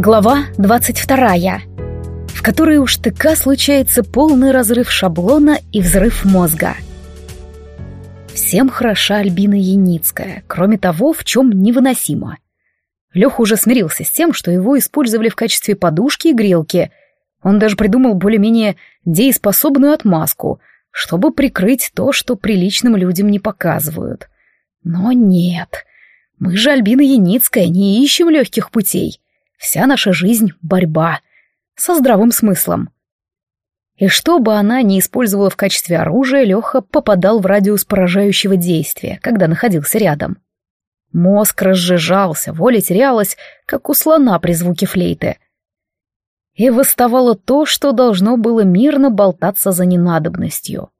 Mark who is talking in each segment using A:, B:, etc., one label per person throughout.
A: Глава 22, в которой у штыка случается полный разрыв шаблона и взрыв мозга. Всем хороша Альбина Яницкая, кроме того, в чем невыносимо. Леха уже смирился с тем, что его использовали в качестве подушки и грелки. Он даже придумал более-менее дееспособную отмазку, чтобы прикрыть то, что приличным людям не показывают. Но нет, мы же Альбина Яницкая не ищем легких путей. Вся наша жизнь — борьба. Со здравым смыслом. И что бы она ни использовала в качестве оружия, Леха попадал в радиус поражающего действия, когда находился рядом. Мозг разжижался, воля терялась, как у слона при звуке флейты. И восставало то, что должно было мирно болтаться за ненадобностью.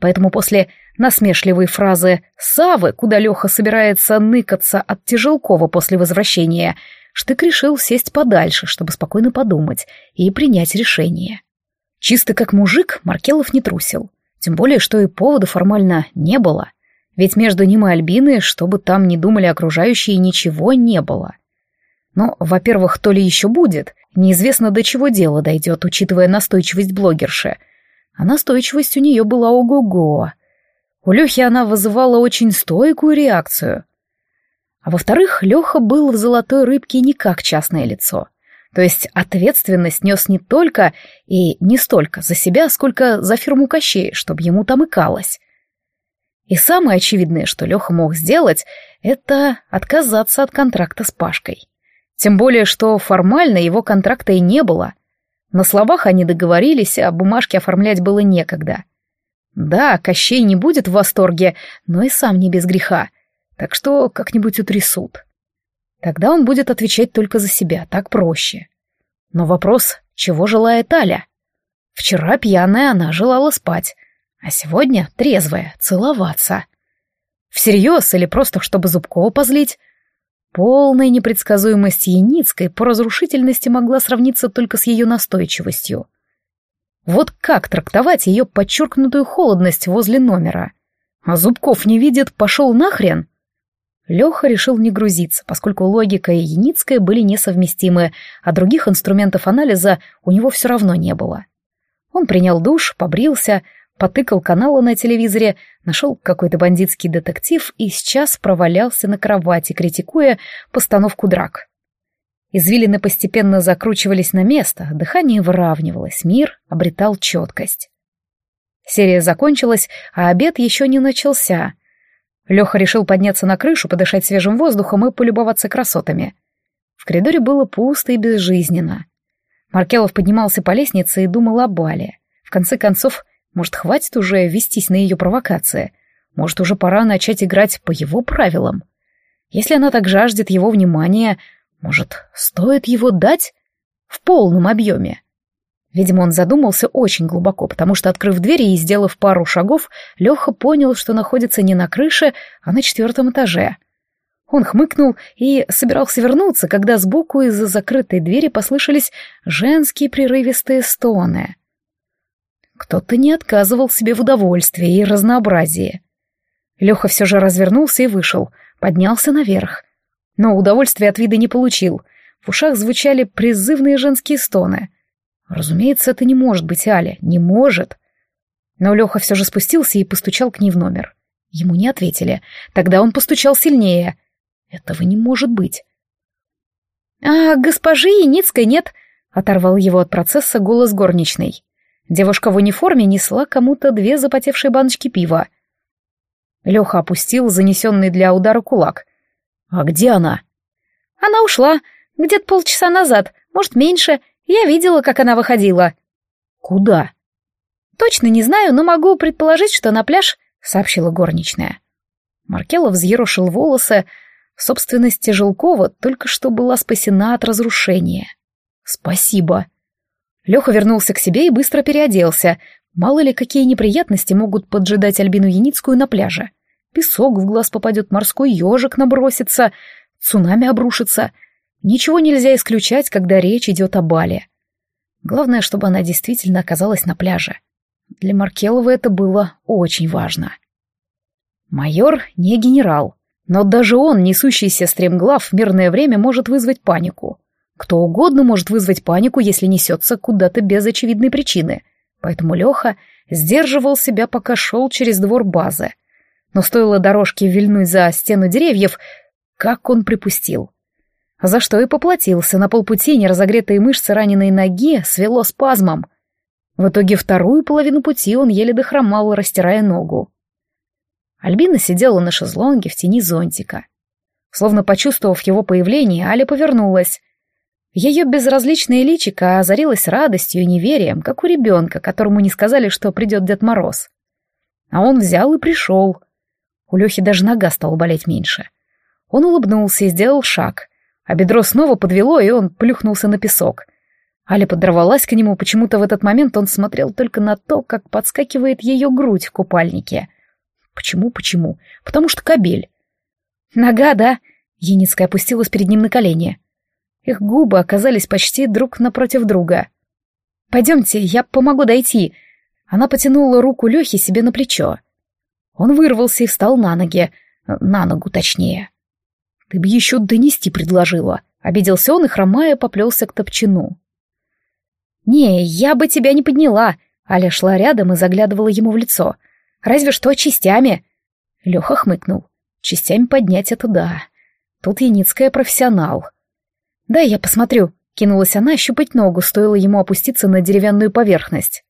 A: Поэтому после насмешливой фразы «Савы», куда Леха собирается ныкаться от Тяжелкова после возвращения, Штык решил сесть подальше, чтобы спокойно подумать и принять решение. Чисто как мужик Маркелов не трусил. Тем более, что и повода формально не было. Ведь между ним и Альбиной, чтобы там не думали окружающие, ничего не было. Но, во-первых, то ли еще будет, неизвестно до чего дело дойдет, учитывая настойчивость блогерши. А настойчивость у нее была ого-го. У Лехи она вызывала очень стойкую реакцию. А во-вторых, Леха был в «Золотой рыбке» не как частное лицо. То есть ответственность нес не только и не столько за себя, сколько за фирму Кощей, чтобы ему там икалось. И самое очевидное, что Леха мог сделать, это отказаться от контракта с Пашкой. Тем более, что формально его контракта и не было. На словах они договорились, а бумажки оформлять было некогда. Да, Кощей не будет в восторге, но и сам не без греха так что как-нибудь утрясут. Тогда он будет отвечать только за себя, так проще. Но вопрос, чего желает Аля? Вчера пьяная она желала спать, а сегодня трезвая, целоваться. Всерьез или просто чтобы Зубкова позлить? Полная непредсказуемость Яницкой по разрушительности могла сравниться только с ее настойчивостью. Вот как трактовать ее подчеркнутую холодность возле номера? А Зубков не видит, пошел нахрен? Леха решил не грузиться, поскольку логика и Яницкая были несовместимы, а других инструментов анализа у него все равно не было. Он принял душ, побрился, потыкал каналы на телевизоре, нашел какой-то бандитский детектив и сейчас провалялся на кровати, критикуя постановку драк. Извилины постепенно закручивались на место, дыхание выравнивалось, мир обретал четкость. Серия закончилась, а обед еще не начался — Леха решил подняться на крышу, подышать свежим воздухом и полюбоваться красотами. В коридоре было пусто и безжизненно. Маркелов поднимался по лестнице и думал о Бале. В конце концов, может, хватит уже вестись на ее провокации? Может, уже пора начать играть по его правилам? Если она так жаждет его внимания, может, стоит его дать в полном объеме? Видимо, он задумался очень глубоко, потому что, открыв дверь и сделав пару шагов, Леха понял, что находится не на крыше, а на четвертом этаже. Он хмыкнул и собирался вернуться, когда сбоку из-за закрытой двери послышались женские прерывистые стоны. Кто-то не отказывал себе в удовольствии и разнообразии. Леха все же развернулся и вышел, поднялся наверх. Но удовольствия от вида не получил. В ушах звучали призывные женские стоны — Разумеется, это не может быть Аля, не может. Но Леха все же спустился и постучал к ней в номер. Ему не ответили. Тогда он постучал сильнее. Этого не может быть. «А госпожи Яницкой нет», — оторвал его от процесса голос горничной. Девушка в униформе несла кому-то две запотевшие баночки пива. Леха опустил занесенный для удара кулак. «А где она?» «Она ушла. Где-то полчаса назад, может, меньше. Я видела, как она выходила. Куда? Точно не знаю, но могу предположить, что на пляж, сообщила горничная. Маркелов взъерошил волосы. Собственность Тяжелкова только что была спасена от разрушения. Спасибо. Леха вернулся к себе и быстро переоделся. Мало ли, какие неприятности могут поджидать Альбину Яницкую на пляже. Песок в глаз попадет, морской ежик набросится, цунами обрушится — Ничего нельзя исключать, когда речь идет о бале. Главное, чтобы она действительно оказалась на пляже. Для Маркелова это было очень важно. Майор не генерал, но даже он, несущийся стремглав в мирное время, может вызвать панику. Кто угодно может вызвать панику, если несется куда-то без очевидной причины. Поэтому Леха сдерживал себя, пока шел через двор базы. Но стоило дорожке вильнуть за стену деревьев, как он припустил. За что и поплатился, на полпути неразогретые мышцы раненой ноги свело спазмом. В итоге вторую половину пути он еле дохромал, растирая ногу. Альбина сидела на шезлонге в тени зонтика. Словно почувствовав его появление, Аля повернулась. Ее безразличное личико озарилось радостью и неверием, как у ребенка, которому не сказали, что придет Дед Мороз. А он взял и пришел. У Лехи даже нога стала болеть меньше. Он улыбнулся и сделал шаг, а бедро снова подвело, и он плюхнулся на песок. Аля подорвалась к нему, почему-то в этот момент он смотрел только на то, как подскакивает ее грудь в купальнике. Почему, почему? Потому что кобель. Нога, да? Еницкая опустилась перед ним на колени. Их губы оказались почти друг напротив друга. «Пойдемте, я помогу дойти». Она потянула руку Лехи себе на плечо. Он вырвался и встал на ноги. На ногу, точнее. «Ты бы еще донести предложила», — обиделся он и, хромая, поплелся к топчину. «Не, я бы тебя не подняла», — Аля шла рядом и заглядывала ему в лицо. «Разве что частями». Леха хмыкнул. «Частями поднять это да. Тут Яницкая профессионал». «Да, я посмотрю», — кинулась она щупать ногу, стоило ему опуститься на деревянную поверхность.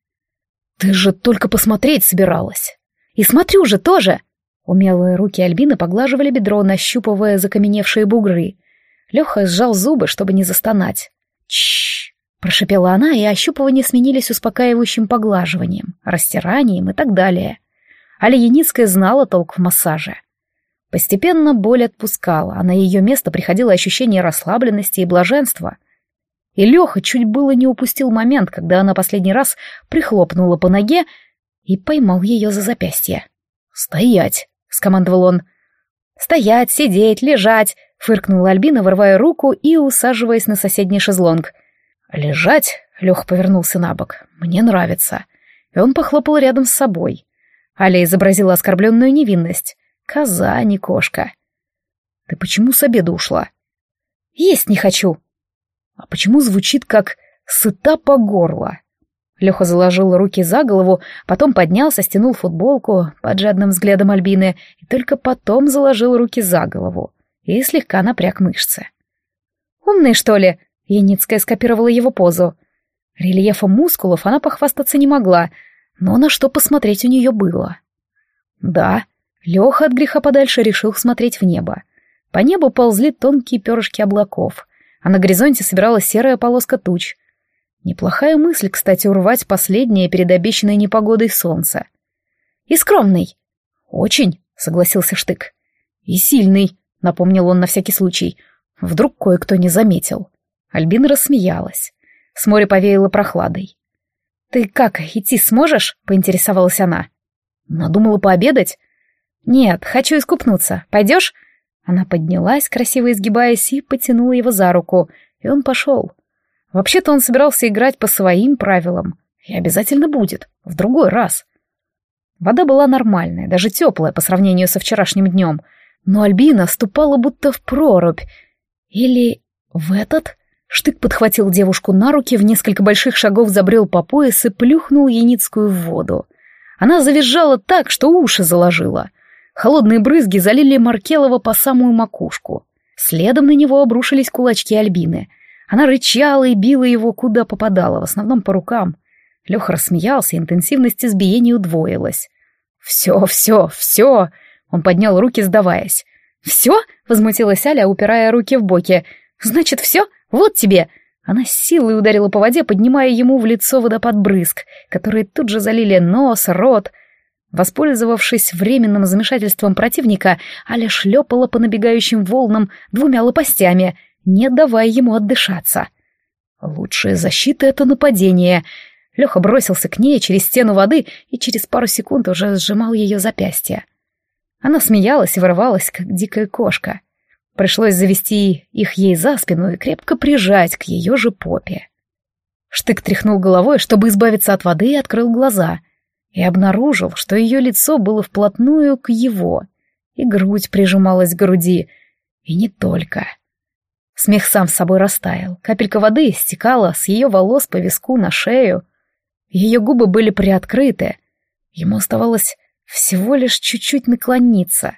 A: «Ты же только посмотреть собиралась». «И смотрю же тоже!» Умелые руки Альбины поглаживали бедро, нащупывая закаменевшие бугры. Леха сжал зубы, чтобы не застонать. Чш! прошепела она, и ощупывания сменились успокаивающим поглаживанием, растиранием и так далее. Аля Яницкая знала толк в массаже. Постепенно боль отпускала, а на ее место приходило ощущение расслабленности и блаженства. И Леха чуть было не упустил момент, когда она последний раз прихлопнула по ноге и поймал ее за запястье. «Стоять!» — скомандовал он. «Стоять, сидеть, лежать!» — фыркнула Альбина, вырывая руку и усаживаясь на соседний шезлонг. «Лежать?» — Леха повернулся на бок. «Мне нравится». И он похлопал рядом с собой. Аля изобразила оскорбленную невинность. Коза, а не кошка. «Ты почему с обеда ушла?» «Есть не хочу». «А почему звучит как «сыта по горло»?» Леха заложил руки за голову, потом поднялся, стянул футболку под жадным взглядом Альбины и только потом заложил руки за голову и слегка напряг мышцы. «Умный, что ли?» — Яницкая скопировала его позу. Рельефом мускулов она похвастаться не могла, но на что посмотреть у нее было. Да, Леха от греха подальше решил смотреть в небо. По небу ползли тонкие перышки облаков, а на горизонте собиралась серая полоска туч — Неплохая мысль, кстати, урвать последнее перед обещанной непогодой солнце. И скромный. Очень, согласился Штык. И сильный, напомнил он на всякий случай. Вдруг кое-кто не заметил. Альбина рассмеялась. С моря повеяло прохладой. «Ты как, идти сможешь?» — поинтересовалась она. «Надумала пообедать?» «Нет, хочу искупнуться. Пойдешь?» Она поднялась, красиво изгибаясь, и потянула его за руку, и он пошел. Вообще-то он собирался играть по своим правилам. И обязательно будет. В другой раз. Вода была нормальная, даже теплая по сравнению со вчерашним днем. Но Альбина ступала будто в прорубь. Или в этот? Штык подхватил девушку на руки, в несколько больших шагов забрел по пояс и плюхнул Яницкую в воду. Она завизжала так, что уши заложила. Холодные брызги залили Маркелова по самую макушку. Следом на него обрушились кулачки Альбины — она рычала и била его куда попадала, в основном по рукам. Леха рассмеялся, интенсивность избиения удвоилась. «Все, все, все!» Он поднял руки, сдаваясь. «Все?» — возмутилась Аля, упирая руки в боки. «Значит, все? Вот тебе!» Она с силой ударила по воде, поднимая ему в лицо водопад брызг, которые тут же залили нос, рот. Воспользовавшись временным замешательством противника, Аля шлепала по набегающим волнам двумя лопастями, не давая ему отдышаться. Лучшая защита — это нападение. Леха бросился к ней через стену воды и через пару секунд уже сжимал ее запястье. Она смеялась и вырывалась, как дикая кошка. Пришлось завести их ей за спину и крепко прижать к ее же попе. Штык тряхнул головой, чтобы избавиться от воды, и открыл глаза. И обнаружил, что ее лицо было вплотную к его, и грудь прижималась к груди. И не только. Смех сам с собой растаял. Капелька воды стекала с ее волос по виску на шею. Ее губы были приоткрыты. Ему оставалось всего лишь чуть-чуть наклониться.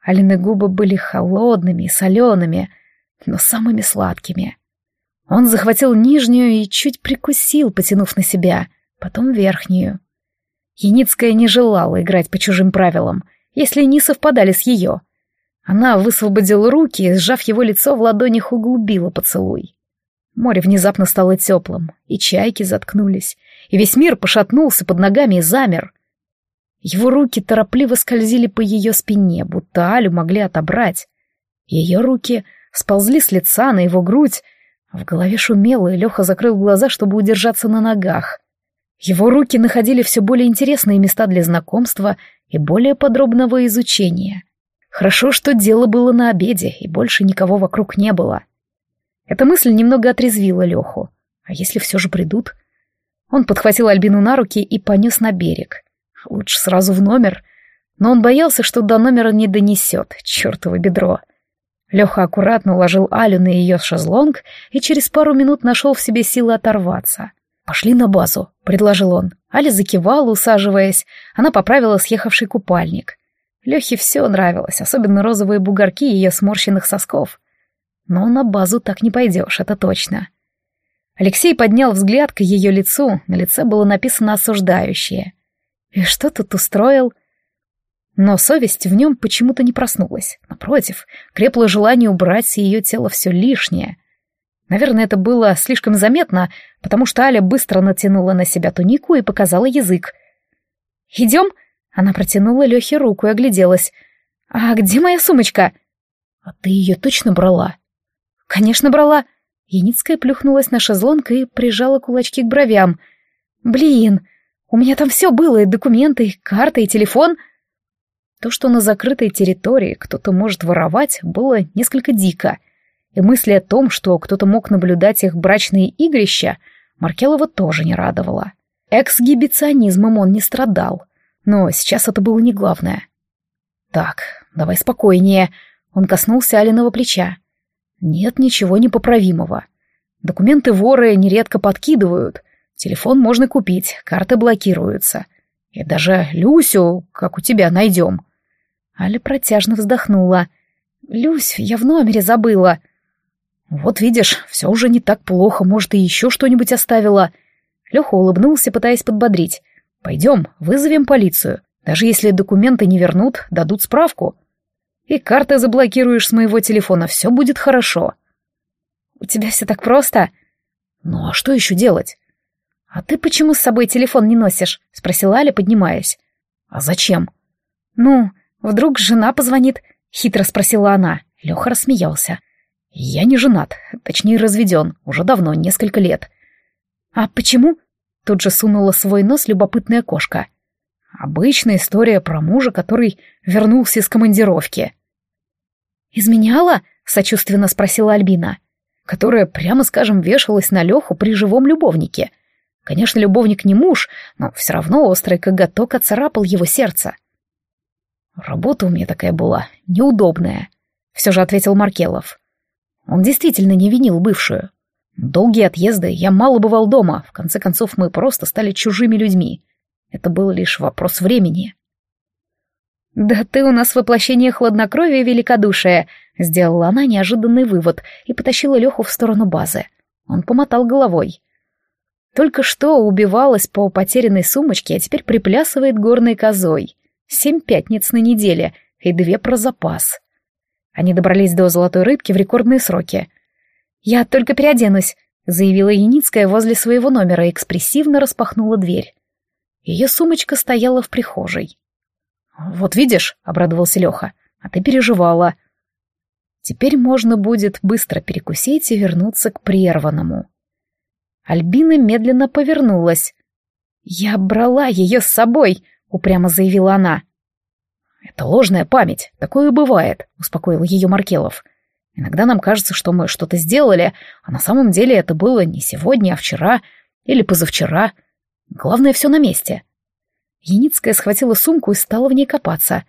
A: Алины губы были холодными и солеными, но самыми сладкими. Он захватил нижнюю и чуть прикусил, потянув на себя, потом верхнюю. Яницкая не желала играть по чужим правилам, если не совпадали с ее. Она высвободила руки и, сжав его лицо в ладонях, углубила поцелуй. Море внезапно стало теплым, и чайки заткнулись, и весь мир пошатнулся под ногами и замер. Его руки торопливо скользили по ее спине, будто Алю могли отобрать. Ее руки сползли с лица на его грудь, в голове шумело, и Леха закрыл глаза, чтобы удержаться на ногах. Его руки находили все более интересные места для знакомства и более подробного изучения. Хорошо, что дело было на обеде, и больше никого вокруг не было. Эта мысль немного отрезвила Леху. А если все же придут? Он подхватил Альбину на руки и понес на берег. Лучше сразу в номер. Но он боялся, что до номера не донесет, чертово бедро. Леха аккуратно уложил Алю на ее шезлонг и через пару минут нашел в себе силы оторваться. «Пошли на базу», — предложил он. Аля закивала, усаживаясь. Она поправила съехавший купальник. Лехе все нравилось, особенно розовые бугорки ее сморщенных сосков. Но на базу так не пойдешь, это точно. Алексей поднял взгляд к ее лицу, на лице было написано осуждающее. И что тут устроил? Но совесть в нем почему-то не проснулась. Напротив, крепло желание убрать с ее тела все лишнее. Наверное, это было слишком заметно, потому что Аля быстро натянула на себя тунику и показала язык. «Идем?» Она протянула Лехе руку и огляделась. «А где моя сумочка?» «А ты ее точно брала?» «Конечно, брала». Яницкая плюхнулась на шезлонг и прижала кулачки к бровям. «Блин, у меня там все было, и документы, и карта, и телефон». То, что на закрытой территории кто-то может воровать, было несколько дико. И мысли о том, что кто-то мог наблюдать их брачные игрища, Маркелова тоже не радовала. Эксгибиционизмом он не страдал. Но сейчас это было не главное. «Так, давай спокойнее», — он коснулся Алиного плеча. «Нет ничего непоправимого. Документы воры нередко подкидывают. Телефон можно купить, карты блокируются. И даже Люсю, как у тебя, найдем». Аля протяжно вздохнула. «Люсь, я в номере забыла». «Вот видишь, все уже не так плохо, может, и еще что-нибудь оставила». Леха улыбнулся, пытаясь подбодрить. Пойдем, вызовем полицию. Даже если документы не вернут, дадут справку. И карты заблокируешь с моего телефона, все будет хорошо. У тебя все так просто? Ну а что еще делать? А ты почему с собой телефон не носишь? Спросила Аля, поднимаясь. А зачем? Ну, вдруг жена позвонит? Хитро спросила она. Леха рассмеялся. Я не женат, точнее разведен, уже давно, несколько лет. А почему? Тут же сунула свой нос любопытная кошка. Обычная история про мужа, который вернулся из командировки. «Изменяла?» — сочувственно спросила Альбина. Которая, прямо скажем, вешалась на Леху при живом любовнике. Конечно, любовник не муж, но все равно острый коготок оцарапал его сердце. «Работа у меня такая была, неудобная», — все же ответил Маркелов. Он действительно не винил бывшую. Долгие отъезды, я мало бывал дома, в конце концов мы просто стали чужими людьми. Это был лишь вопрос времени. «Да ты у нас воплощение хладнокровия и великодушия», — сделала она неожиданный вывод и потащила Леху в сторону базы. Он помотал головой. Только что убивалась по потерянной сумочке, а теперь приплясывает горной козой. Семь пятниц на неделе и две про запас. Они добрались до золотой рыбки в рекордные сроки — «Я только переоденусь», — заявила Яницкая возле своего номера и экспрессивно распахнула дверь. Ее сумочка стояла в прихожей. «Вот видишь», — обрадовался Леха, — «а ты переживала». Теперь можно будет быстро перекусить и вернуться к прерванному. Альбина медленно повернулась. «Я брала ее с собой», — упрямо заявила она. «Это ложная память, такое бывает», — успокоил ее Маркелов. Иногда нам кажется, что мы что-то сделали, а на самом деле это было не сегодня, а вчера или позавчера. Главное, все на месте. Яницкая схватила сумку и стала в ней копаться.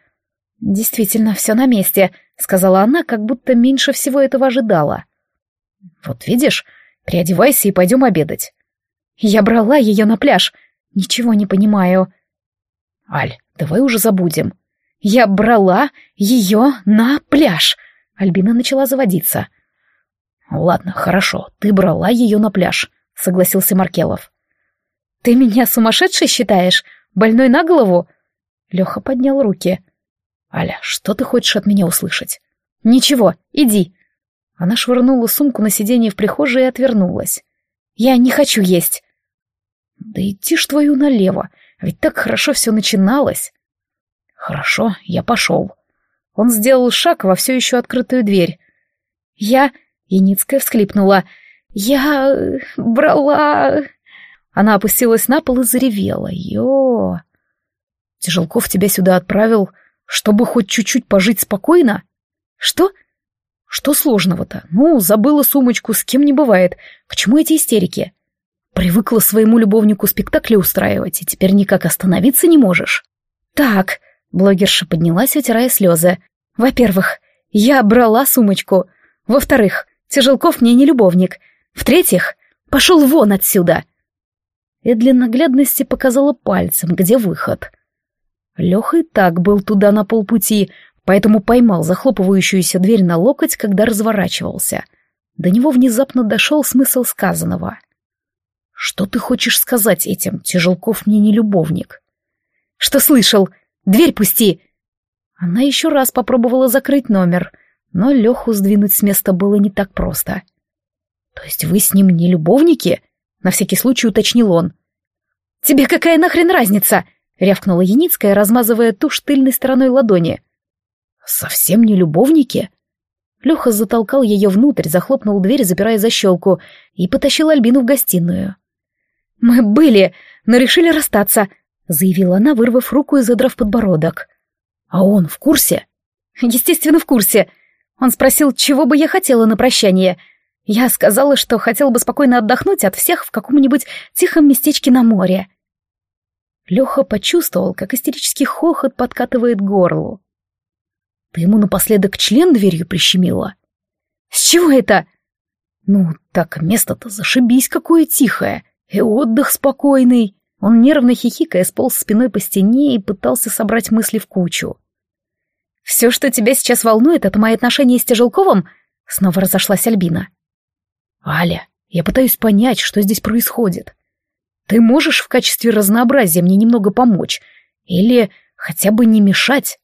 A: «Действительно, все на месте», — сказала она, как будто меньше всего этого ожидала. Вот видишь, переодевайся и пойдем обедать. Я брала ее на пляж. Ничего не понимаю. Аль, давай уже забудем. Я брала ее на пляж. Альбина начала заводиться. Ладно, хорошо, ты брала ее на пляж, согласился Маркелов. Ты меня сумасшедшей считаешь? Больной на голову? Леха поднял руки. Аля, что ты хочешь от меня услышать? Ничего, иди. Она швырнула сумку на сиденье в прихожей и отвернулась. Я не хочу есть. Да иди ж твою налево, ведь так хорошо все начиналось. Хорошо, я пошел. Он сделал шаг во все еще открытую дверь. Я... Яницкая всхлипнула. Я... брала... Она опустилась на пол и заревела. Ё... Тяжелков тебя сюда отправил, чтобы хоть чуть-чуть пожить спокойно? Что? Что сложного-то? Ну, забыла сумочку, с кем не бывает. К чему эти истерики? Привыкла своему любовнику спектакли устраивать, и теперь никак остановиться не можешь. Так, блогерша поднялась, утирая слезы. Во-первых, я брала сумочку. Во-вторых, Тяжелков мне не любовник. В-третьих, пошел вон отсюда. И для наглядности показала пальцем, где выход. Леха и так был туда на полпути, поэтому поймал захлопывающуюся дверь на локоть, когда разворачивался. До него внезапно дошел смысл сказанного. «Что ты хочешь сказать этим? Тяжелков мне не любовник». «Что слышал? Дверь пусти!» Она еще раз попробовала закрыть номер, но Леху сдвинуть с места было не так просто. «То есть вы с ним не любовники?» — на всякий случай уточнил он. «Тебе какая нахрен разница?» — рявкнула Яницкая, размазывая тушь тыльной стороной ладони. «Совсем не любовники?» Леха затолкал ее внутрь, захлопнул дверь, запирая защелку, и потащил Альбину в гостиную. «Мы были, но решили расстаться», — заявила она, вырвав руку и задрав подбородок. «А он в курсе?» «Естественно, в курсе. Он спросил, чего бы я хотела на прощание. Я сказала, что хотела бы спокойно отдохнуть от всех в каком-нибудь тихом местечке на море». Леха почувствовал, как истерический хохот подкатывает горлу. «Ты ему напоследок член дверью прищемила?» «С чего это?» «Ну, так место-то зашибись какое тихое!» И отдых спокойный. Он нервно хихикая сполз спиной по стене и пытался собрать мысли в кучу. «Все, что тебя сейчас волнует, это мои отношения с Тяжелковым?» Снова разошлась Альбина. «Аля, я пытаюсь понять, что здесь происходит. Ты можешь в качестве разнообразия мне немного помочь? Или хотя бы не мешать?»